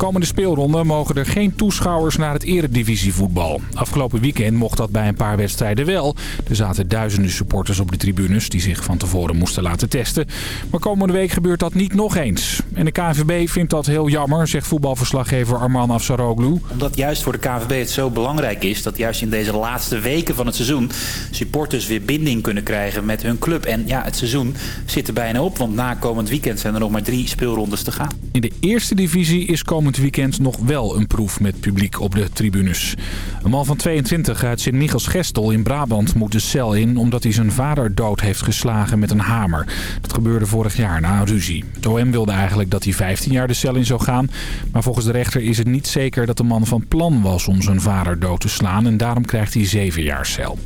Komende speelronde mogen er geen toeschouwers naar het eredivisievoetbal. Afgelopen weekend mocht dat bij een paar wedstrijden wel. Er zaten duizenden supporters op de tribunes die zich van tevoren moesten laten testen. Maar komende week gebeurt dat niet nog eens. En de KNVB vindt dat heel jammer, zegt voetbalverslaggever Arman Afsaroglu. Omdat juist voor de KNVB het zo belangrijk is dat juist in deze laatste weken van het seizoen supporters weer binding kunnen krijgen met hun club. En ja, het seizoen zit er bijna op, want na komend weekend zijn er nog maar drie speelrondes te gaan. In de eerste divisie is komend weekend nog wel een proef met publiek op de tribunes. Een man van 22 uit Sint-Michels-Gestel in Brabant moet de cel in... omdat hij zijn vader dood heeft geslagen met een hamer. Dat gebeurde vorig jaar na een ruzie. Het OM wilde eigenlijk dat hij 15 jaar de cel in zou gaan... maar volgens de rechter is het niet zeker dat de man van plan was om zijn vader dood te slaan... en daarom krijgt hij 7 jaar cel.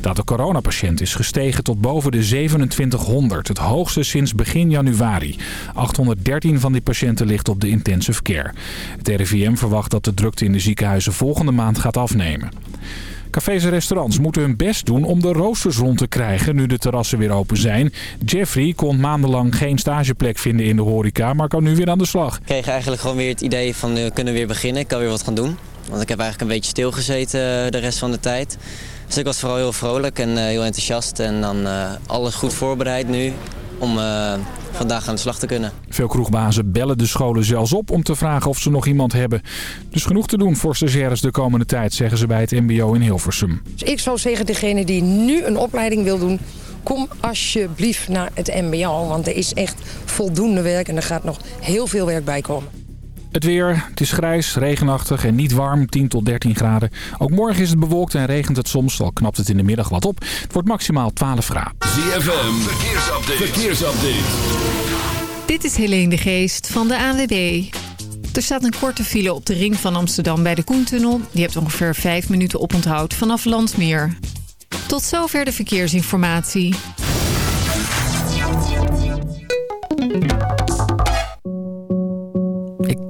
Dat de coronapatiënt is gestegen tot boven de 2700, het hoogste sinds begin januari. 813 van die patiënten ligt op de intensive care. Het RIVM verwacht dat de drukte in de ziekenhuizen volgende maand gaat afnemen. Cafés en restaurants moeten hun best doen om de roosters rond te krijgen nu de terrassen weer open zijn. Jeffrey kon maandenlang geen stageplek vinden in de horeca, maar kan nu weer aan de slag. Ik kreeg eigenlijk gewoon weer het idee van we kunnen weer beginnen, ik kan weer wat gaan doen. Want ik heb eigenlijk een beetje stilgezeten de rest van de tijd. Dus ik was vooral heel vrolijk en uh, heel enthousiast. En dan uh, alles goed voorbereid nu om uh, vandaag aan de slag te kunnen. Veel kroegbazen bellen de scholen zelfs op om te vragen of ze nog iemand hebben. Dus genoeg te doen voor stagiaires de komende tijd, zeggen ze bij het mbo in Hilversum. Dus ik zou zeggen, degene die nu een opleiding wil doen... kom alsjeblieft naar het mbo, want er is echt voldoende werk... en er gaat nog heel veel werk bij komen. Het weer, het is grijs, regenachtig en niet warm, 10 tot 13 graden. Ook morgen is het bewolkt en regent het soms, al knapt het in de middag wat op. Het wordt maximaal 12 graden. ZFM, verkeersupdate. verkeersupdate. Dit is Helene de Geest van de ANWB. Er staat een korte file op de ring van Amsterdam bij de Koentunnel. Die hebt ongeveer 5 minuten oponthoud vanaf Landsmeer. Tot zover de verkeersinformatie.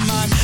my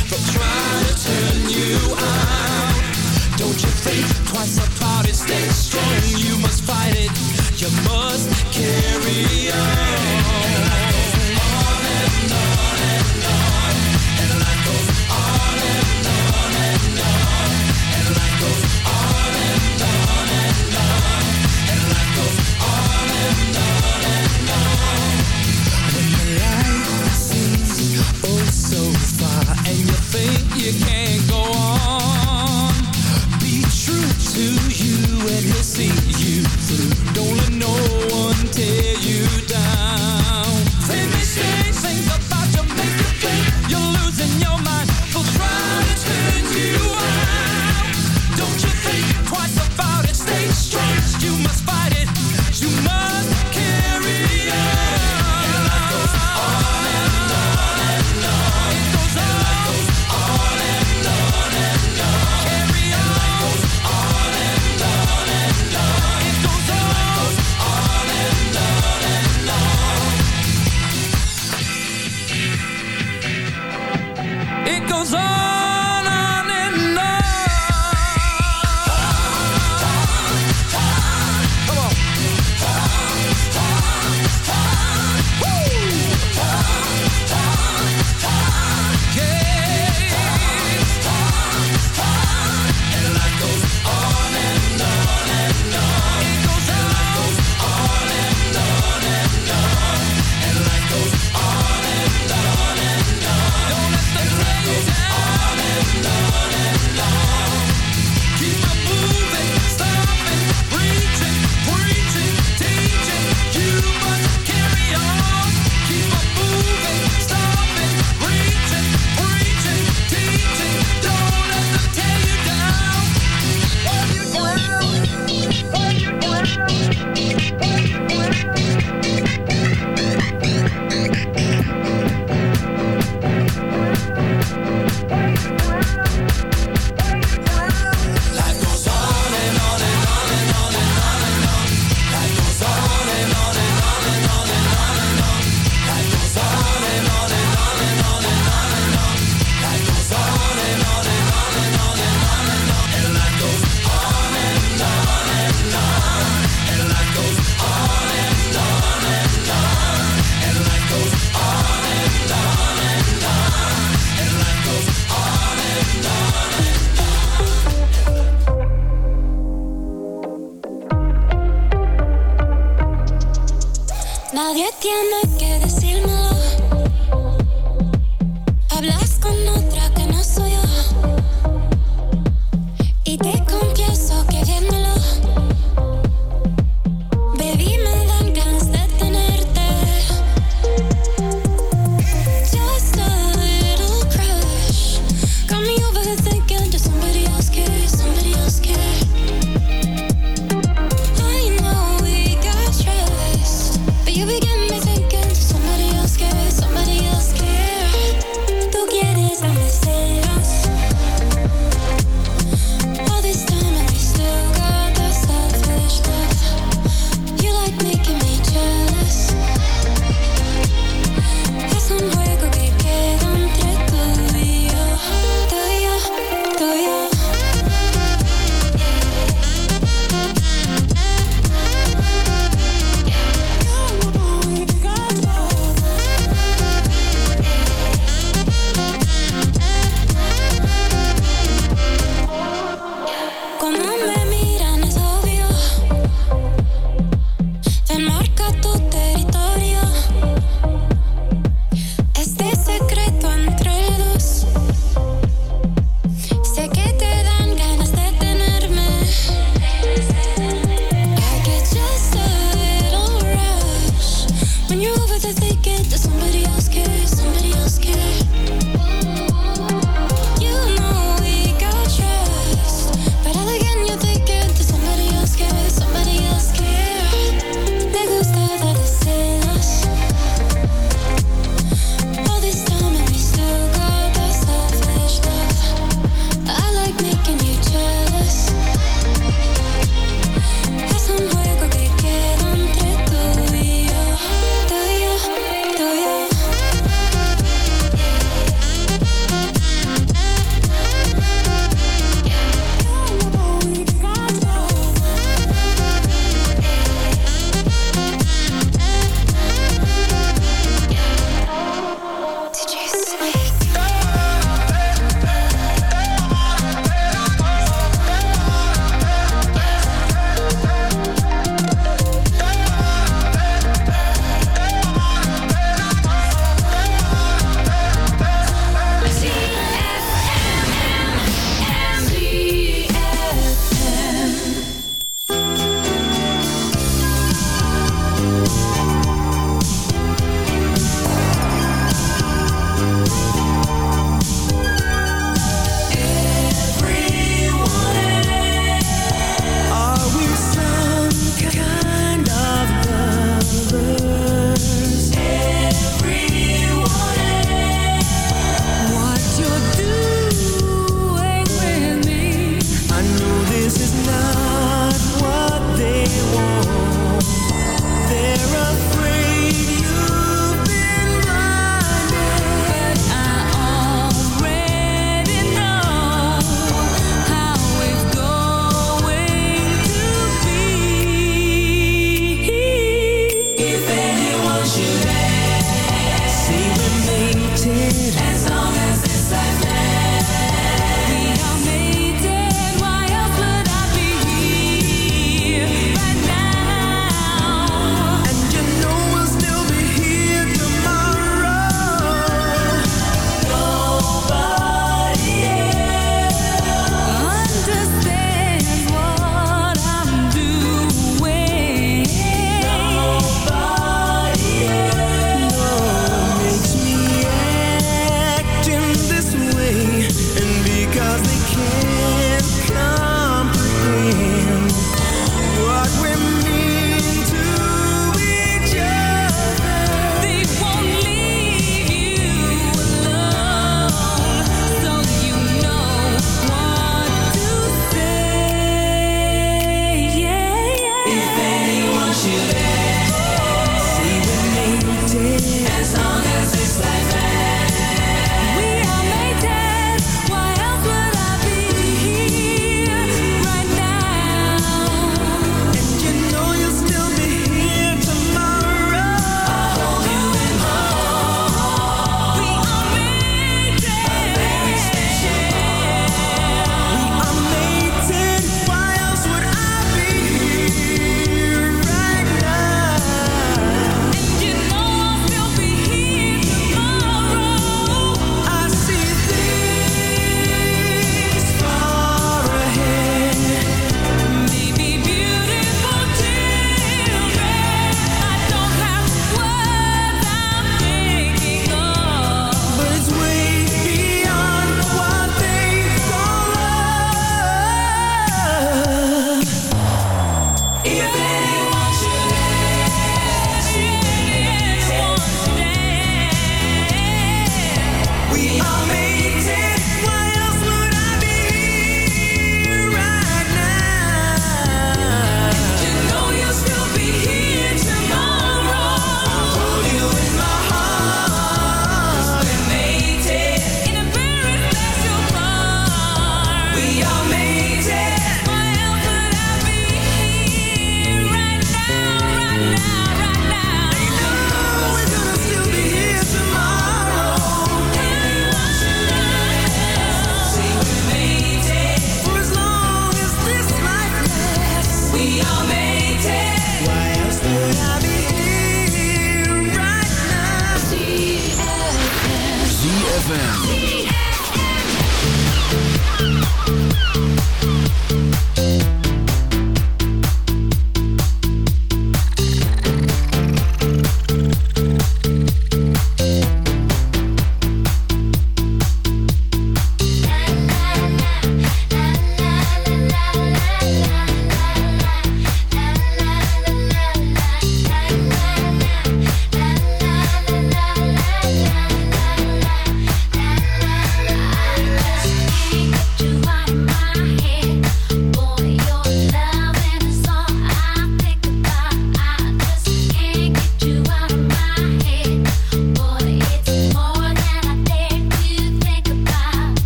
ZFM.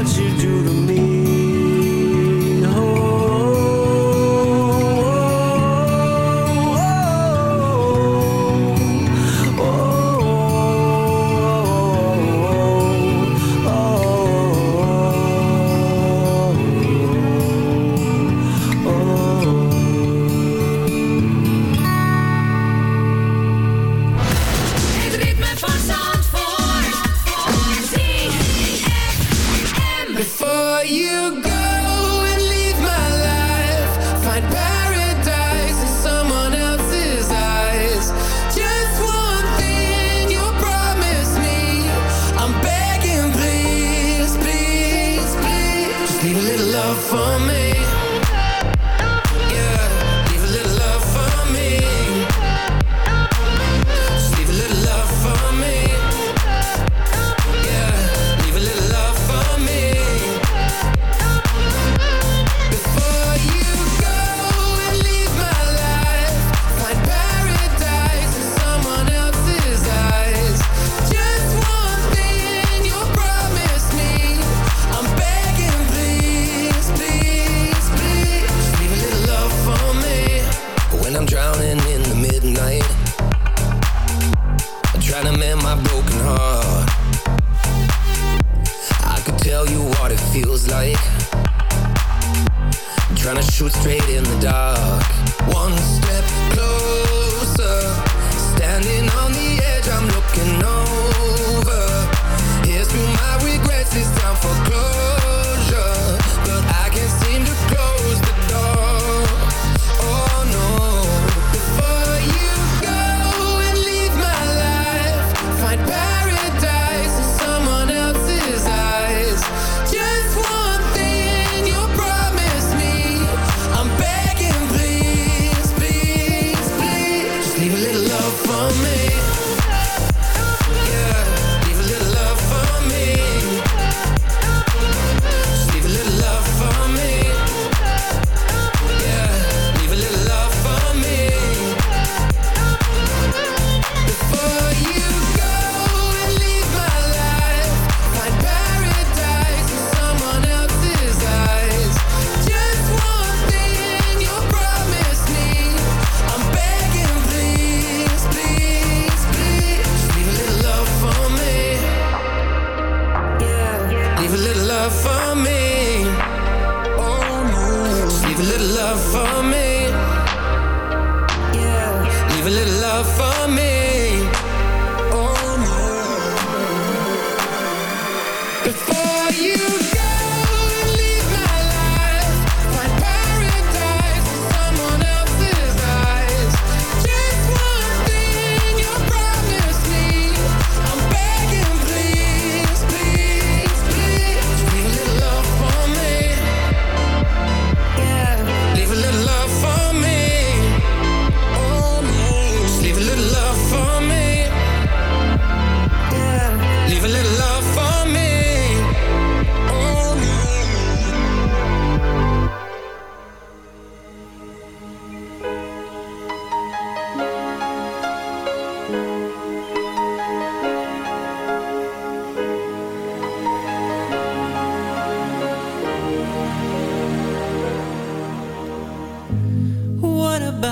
about you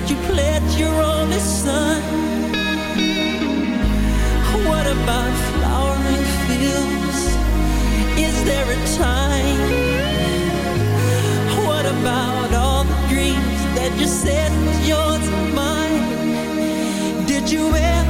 that you pledged your only son? What about flowering fields? Is there a time? What about all the dreams that you said was yours and mine? Did you ever